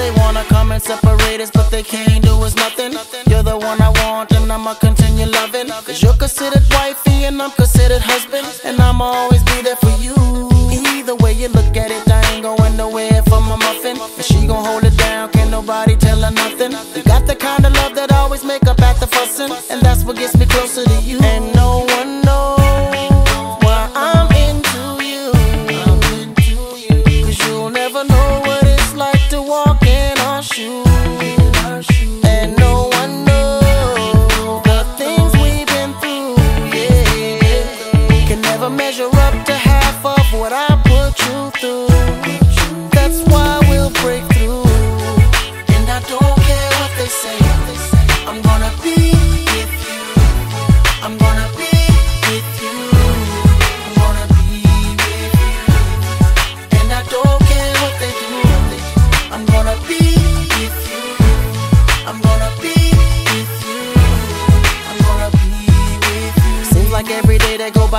they wanna come and separate us, but they can't do us nothing. You're the one I want, and I'ma continue loving. Cause you're considered wifey, and I'm considered husband. And I'ma always be there for you. Either way you look at it, I ain't going nowhere for my muffin. And she gon' hold it down, can't nobody tell her nothing. You got the kind of love that always make up after fussin', And that's what gets me closer to you. And in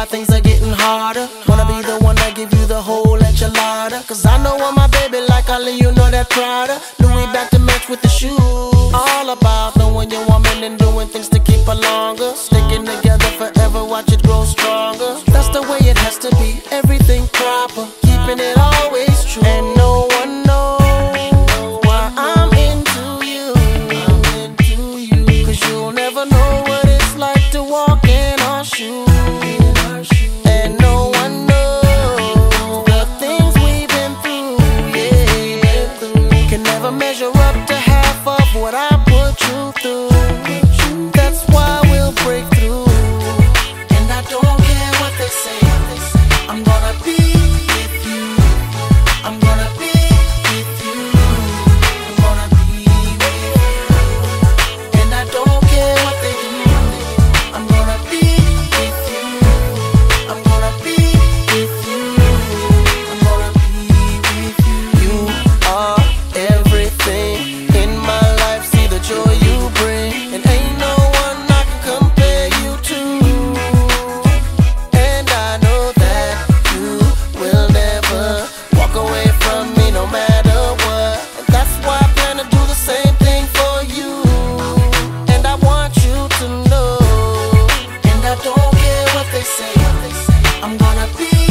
by, things are getting harder. Wanna be the one that give you the whole enchilada. Cause I know I'm my baby, like I let you know that Prada. Louis back to match with the shoes. All about knowing your woman and doing things to keep her longer. Sticking together forever, watch it grow stronger. That's the way it has to be, everything proper. Keeping it always Be.